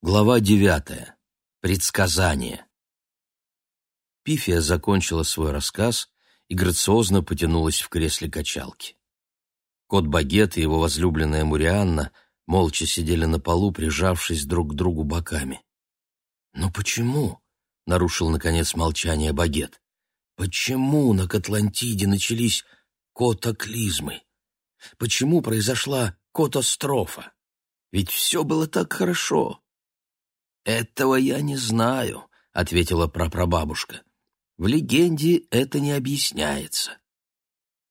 Глава девятая. Предсказание. Пифия закончила свой рассказ и грациозно потянулась в кресле качалки. Кот Багет и его возлюбленная Мурианна молча сидели на полу, прижавшись друг к другу боками. «Но почему?» — нарушил, наконец, молчание Багет. «Почему на Катлантиде начались котоклизмы? Почему произошла котострофа? Ведь все было так хорошо!» «Этого я не знаю», — ответила прапрабабушка. «В легенде это не объясняется».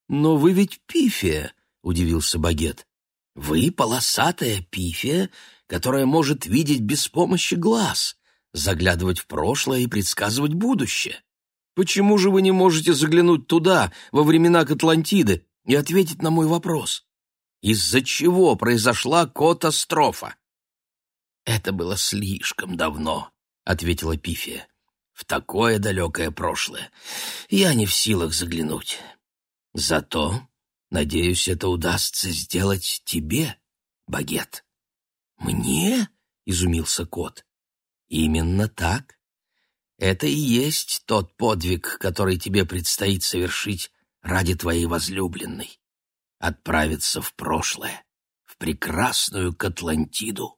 «Но вы ведь пифия», — удивился Багет. «Вы полосатая пифия, которая может видеть без помощи глаз, заглядывать в прошлое и предсказывать будущее. Почему же вы не можете заглянуть туда, во времена Катлантиды, и ответить на мой вопрос? Из-за чего произошла катастрофа?» «Это было слишком давно», — ответила Пифия. «В такое далекое прошлое я не в силах заглянуть. Зато, надеюсь, это удастся сделать тебе, Багет». «Мне?» — изумился кот. «Именно так. Это и есть тот подвиг, который тебе предстоит совершить ради твоей возлюбленной. Отправиться в прошлое, в прекрасную Катлантиду.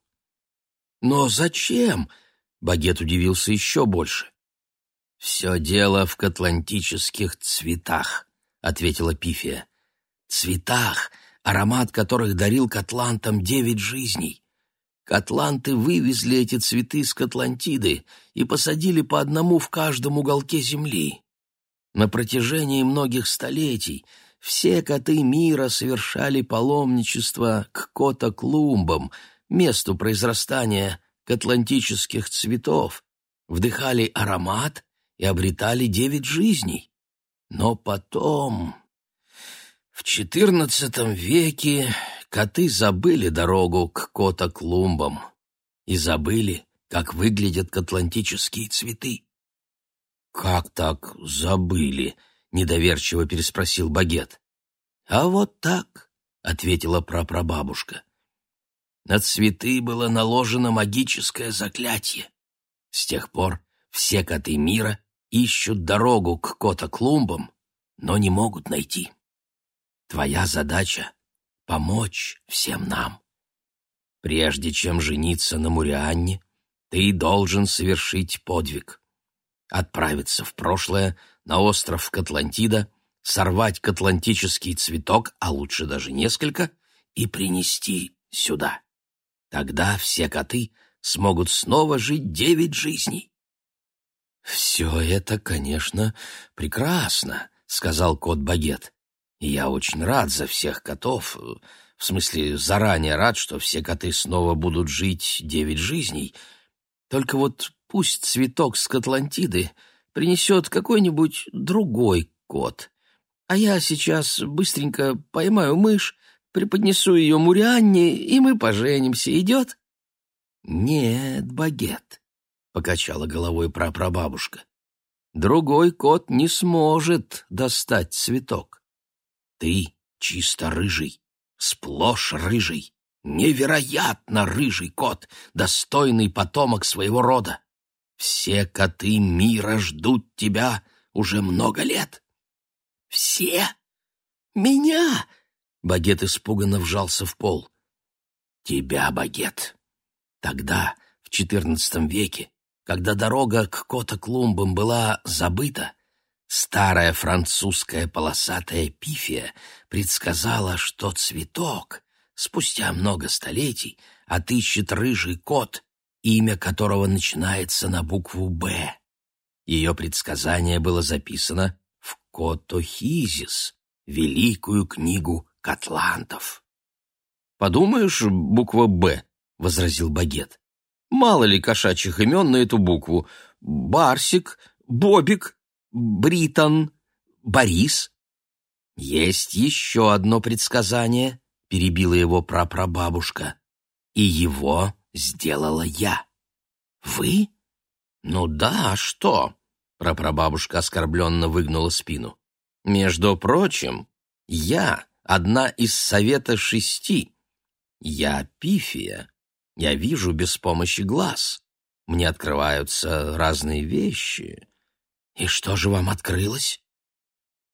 «Но зачем?» — Багет удивился еще больше. «Все дело в катлантических цветах», — ответила Пифия. «Цветах, аромат которых дарил катлантам девять жизней. Катланты вывезли эти цветы с Катлантиды и посадили по одному в каждом уголке земли. На протяжении многих столетий все коты мира совершали паломничество к кота-клумбам, месту произрастания атлантических цветов, вдыхали аромат и обретали девять жизней. Но потом, в XIV веке, коты забыли дорогу к кота-клумбам и забыли, как выглядят атлантические цветы. «Как так забыли?» — недоверчиво переспросил Багет. «А вот так», — ответила прапрабабушка. На цветы было наложено магическое заклятие. С тех пор все коты мира ищут дорогу к кота-клумбам, но не могут найти. Твоя задача — помочь всем нам. Прежде чем жениться на Мурианне, ты должен совершить подвиг. Отправиться в прошлое, на остров Катлантида, сорвать катлантический цветок, а лучше даже несколько, и принести сюда. Тогда все коты смогут снова жить девять жизней. «Все это, конечно, прекрасно», — сказал кот Багет. «Я очень рад за всех котов, в смысле, заранее рад, что все коты снова будут жить девять жизней. Только вот пусть цветок с Катлантиды принесет какой-нибудь другой кот, а я сейчас быстренько поймаю мышь преподнесу ее Мурианне, и мы поженимся. Идет?» «Нет, багет», — покачала головой прапрабабушка. «Другой кот не сможет достать цветок. Ты чисто рыжий, сплошь рыжий, невероятно рыжий кот, достойный потомок своего рода. Все коты мира ждут тебя уже много лет». «Все? Меня?» Багет испуганно вжался в пол. «Тебя, Багет!» Тогда, в XIV веке, когда дорога к Кота-Клумбам была забыта, старая французская полосатая пифия предсказала, что цветок, спустя много столетий, отыщет рыжий кот, имя которого начинается на букву «Б». Ее предсказание было записано в Котохизис, великую книгу Котлантов. «Подумаешь, буква «Б», — возразил Багет. «Мало ли кошачьих имен на эту букву. Барсик, Бобик, Бритон, Борис». «Есть еще одно предсказание», — перебила его прапрабабушка. «И его сделала я». «Вы?» «Ну да, а что?» — прапрабабушка оскорбленно выгнула спину. «Между прочим, я одна из совета шести. Я Пифия. Я вижу без помощи глаз. Мне открываются разные вещи. И что же вам открылось?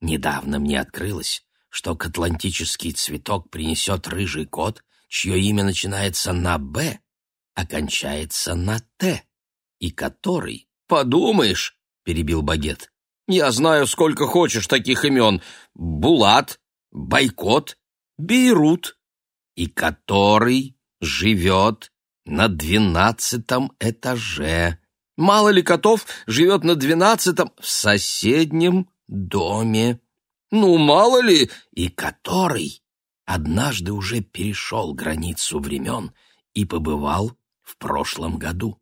Недавно мне открылось, что к атлантический цветок принесет рыжий кот, чье имя начинается на «Б», а кончается на «Т», и который... «Подумаешь!» — перебил Багет. «Я знаю, сколько хочешь таких имен. Булат, Байкот, Бейрут. И который живет на двенадцатом этаже. Мало ли котов живет на двенадцатом в соседнем доме. Ну, мало ли, и который однажды уже перешел границу времен и побывал в прошлом году.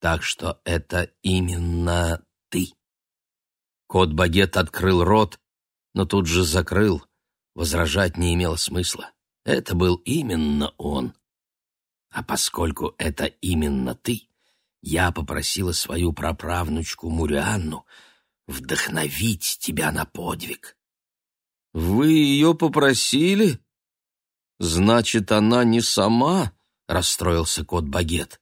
Так что это именно ты. Кот-багет открыл рот, но тут же закрыл. Возражать не имело смысла. Это был именно он. А поскольку это именно ты, я попросила свою праправнучку Мурианну вдохновить тебя на подвиг. Вы ее попросили? Значит, она не сама, расстроился кот Багет.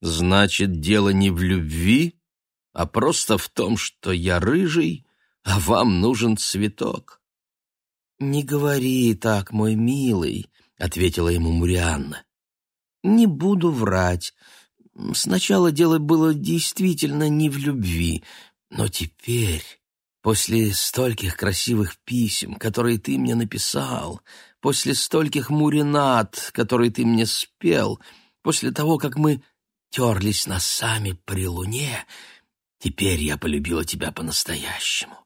Значит, дело не в любви, а просто в том, что я рыжий, а вам нужен цветок. Не говори так, мой милый, ответила ему Мурианна. Не буду врать. Сначала дело было действительно не в любви, но теперь, после стольких красивых писем, которые ты мне написал, после стольких муринат, которые ты мне спел, после того, как мы терлись носами при луне, теперь я полюбила тебя по-настоящему.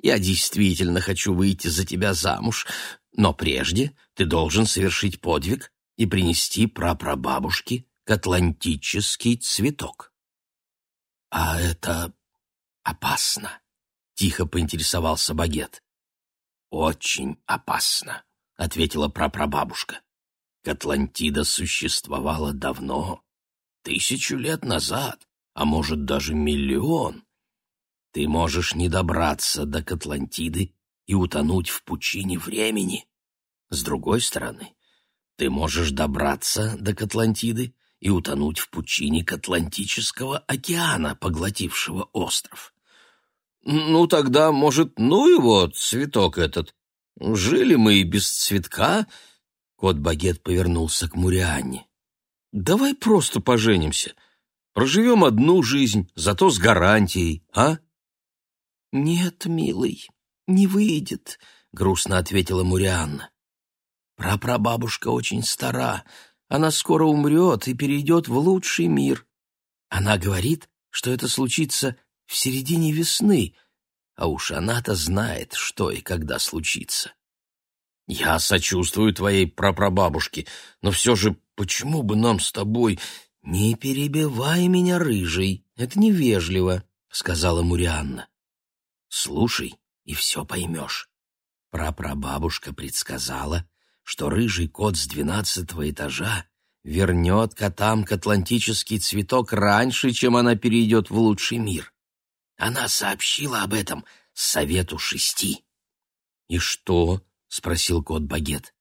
Я действительно хочу выйти за тебя замуж, но прежде ты должен совершить подвиг и принести прапрабабушке атлантический цветок. — А это опасно? — тихо поинтересовался Багет. — Очень опасно, — ответила прапрабабушка. Атлантида существовала давно, тысячу лет назад, а может даже миллион. Ты можешь не добраться до Атлантиды и утонуть в пучине времени. С другой стороны, ты можешь добраться до Атлантиды и утонуть в пучине Атлантического океана, поглотившего остров. Ну, тогда, может, ну его, цветок этот. Жили мы и без цветка. Кот-багет повернулся к Мурианне. Давай просто поженимся. Проживем одну жизнь, зато с гарантией, а? Нет, милый, не выйдет, грустно ответила Мурианна. Прапрабабушка очень стара, она скоро умрет и перейдет в лучший мир. Она говорит, что это случится в середине весны, а уж она-то знает, что и когда случится. Я сочувствую твоей прапрабабушке, но все же почему бы нам с тобой... «Не перебивай меня, рыжий, это невежливо», — сказала Мурианна. «Слушай, и все поймешь. Прапрабабушка предсказала, что рыжий кот с двенадцатого этажа вернет котам к атлантический цветок раньше, чем она перейдет в лучший мир. Она сообщила об этом совету шести. «И что?» — спросил кот Багет.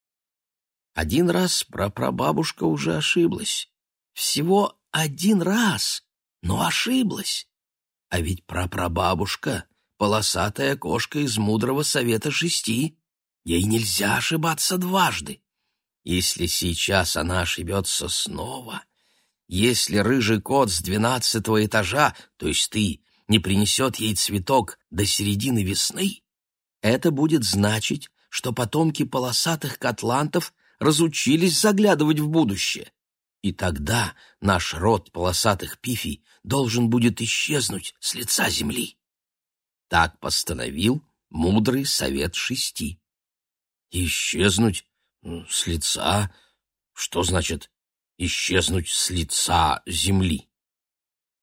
Один раз прапрабабушка уже ошиблась. Всего один раз, но ошиблась. А ведь прапрабабушка — полосатая кошка из мудрого совета шести. Ей нельзя ошибаться дважды. Если сейчас она ошибется снова, если рыжий кот с двенадцатого этажа, то есть ты, не принесет ей цветок до середины весны, это будет значить, что потомки полосатых котлантов разучились заглядывать в будущее. И тогда наш род полосатых пифий должен будет исчезнуть с лица земли. Так постановил мудрый совет шести. Исчезнуть с лица? Что значит исчезнуть с лица земли?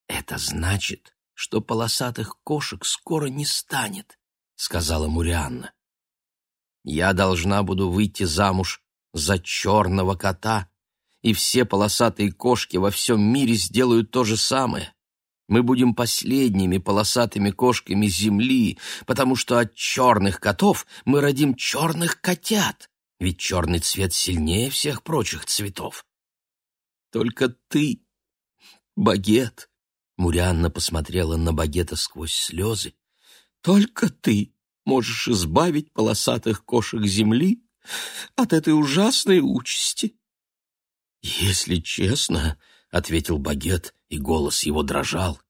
Это значит, что полосатых кошек скоро не станет, сказала Мурианна. Я должна буду выйти замуж за черного кота, и все полосатые кошки во всем мире сделают то же самое. Мы будем последними полосатыми кошками Земли, потому что от черных котов мы родим черных котят, ведь черный цвет сильнее всех прочих цветов. Только ты, Багет, Мурианна посмотрела на Багета сквозь слезы. Только ты можешь избавить полосатых кошек земли от этой ужасной участи. Если честно, ответил Багет, и голос его дрожал.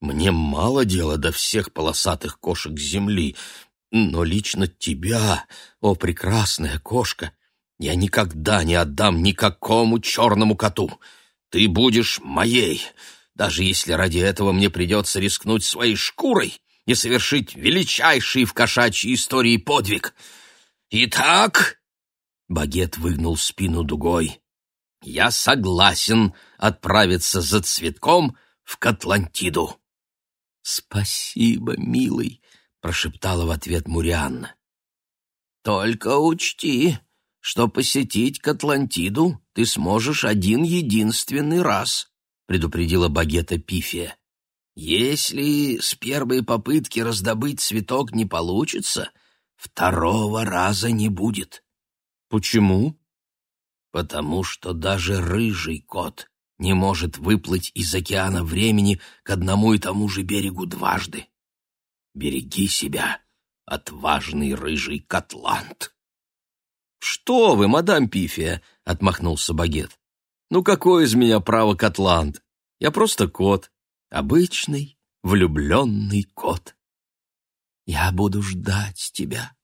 Мне мало дела до всех полосатых кошек земли, но лично тебя, о прекрасная кошка, я никогда не отдам никакому черному коту. Ты будешь моей, даже если ради этого мне придется рискнуть своей шкурой и совершить величайший в кошачьей истории подвиг. Итак, Багет выгнул спину дугой. Я согласен отправиться за цветком в Катлантиду. Спасибо, милый, прошептала в ответ Мурианна. Только учти, что посетить Катлантиду ты сможешь один единственный раз, предупредила Багета Пифия. Если с первой попытки раздобыть цветок не получится, второго раза не будет. Почему? Потому что даже рыжий кот не может выплыть из океана времени к одному и тому же берегу дважды. Береги себя, отважный рыжий котлант. «Что вы, мадам Пифия!» — отмахнулся Багет. «Ну какой из меня право котлант? Я просто кот, обычный влюбленный кот». «Я буду ждать тебя».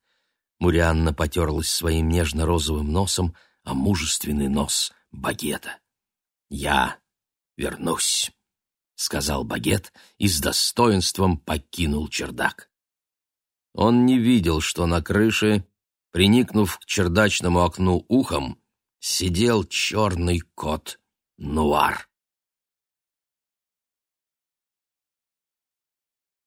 Мурианна потерлась своим нежно-розовым носом, — а мужественный нос Багета. «Я вернусь», — сказал Багет и с достоинством покинул чердак. Он не видел, что на крыше, приникнув к чердачному окну ухом, сидел черный кот Нуар.